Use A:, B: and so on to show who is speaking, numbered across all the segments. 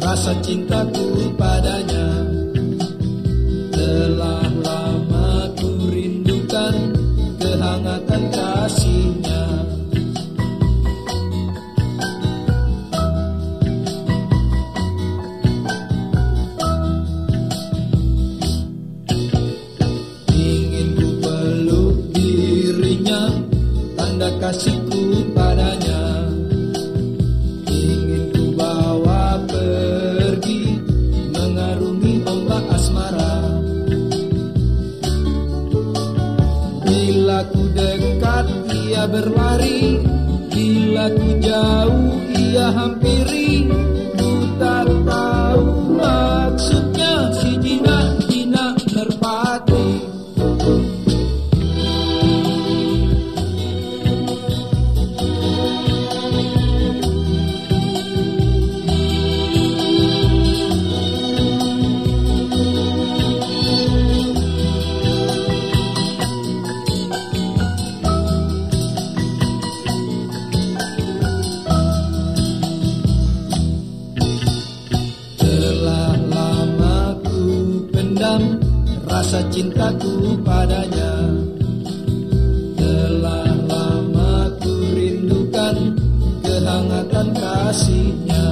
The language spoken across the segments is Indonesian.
A: rasa cintaku padanya. Telah lama ku rindukan kehangatan kasihnya. Ingin ku peluk dirinya Tanda kasihku padanya ia berlari Bila ku jauh ia hampiri pendam rasa cintaku padanya. Telah lama ku rindukan kehangatan kasihnya.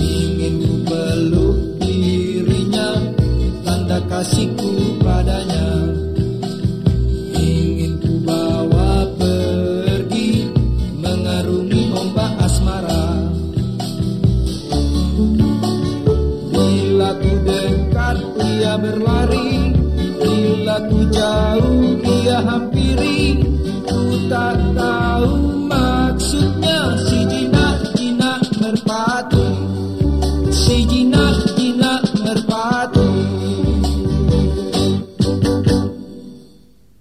A: Ingin ku peluk dirinya Tanda kasihku berlari Bila ku jauh ia hampiri